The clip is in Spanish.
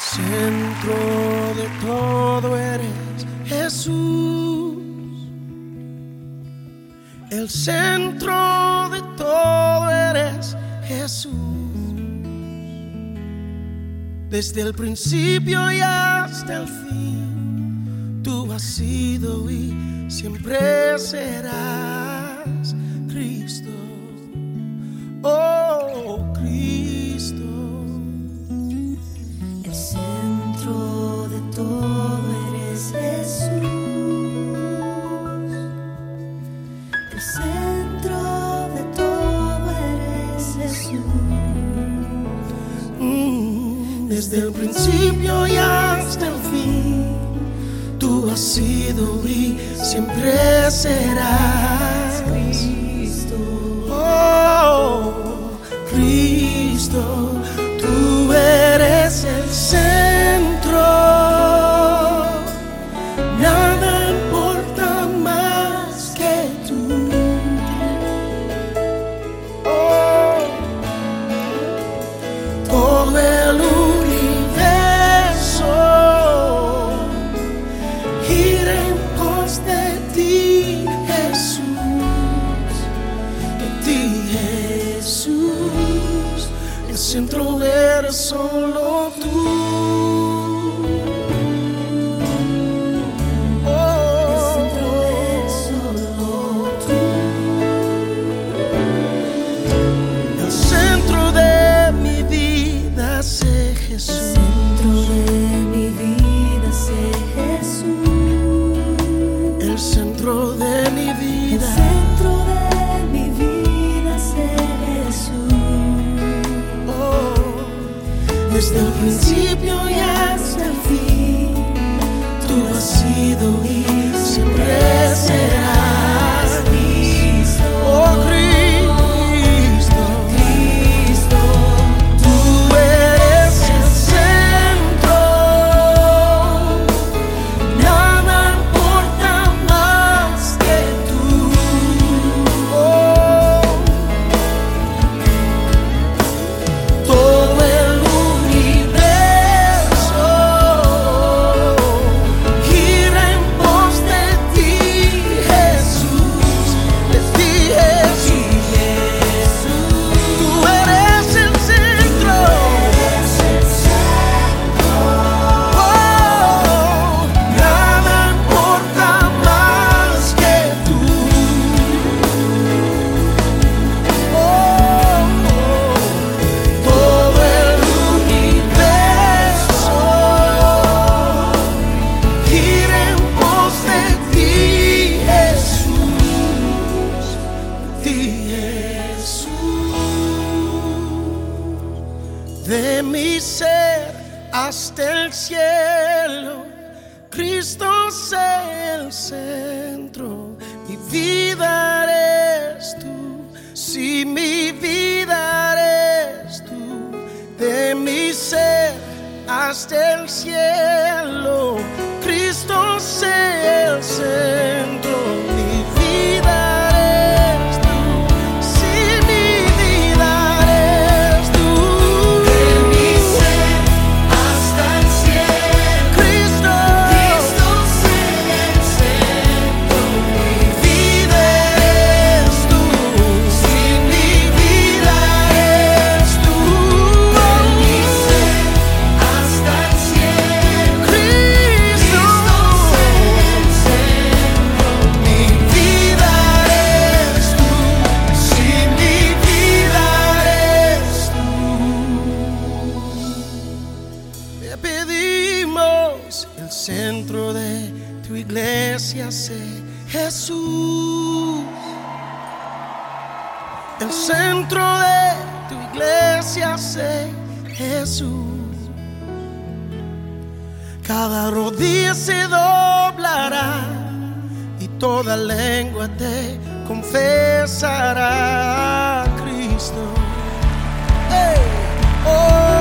Centro de todo eres Jesús. El centro de todo eres Jesús. Desde el principio y hasta el fin, tú has sido y siempre serás Cristo. Desde el principio y hasta el fin, tú has sido y siempre serás eres solo tú. centro eres solo tú. El centro de mi vida, sé Jesús. Desde el principio y De mi ser hasta el cielo, Cristo es el centro. Mi vida eres tú, si mi vida eres tú. De mi ser hasta el cielo, centro de tu iglesia, sé Jesús. El centro de tu iglesia, sé Jesús. Cada rodilla se doblará y toda lengua te confesará, Cristo. Hey, oh.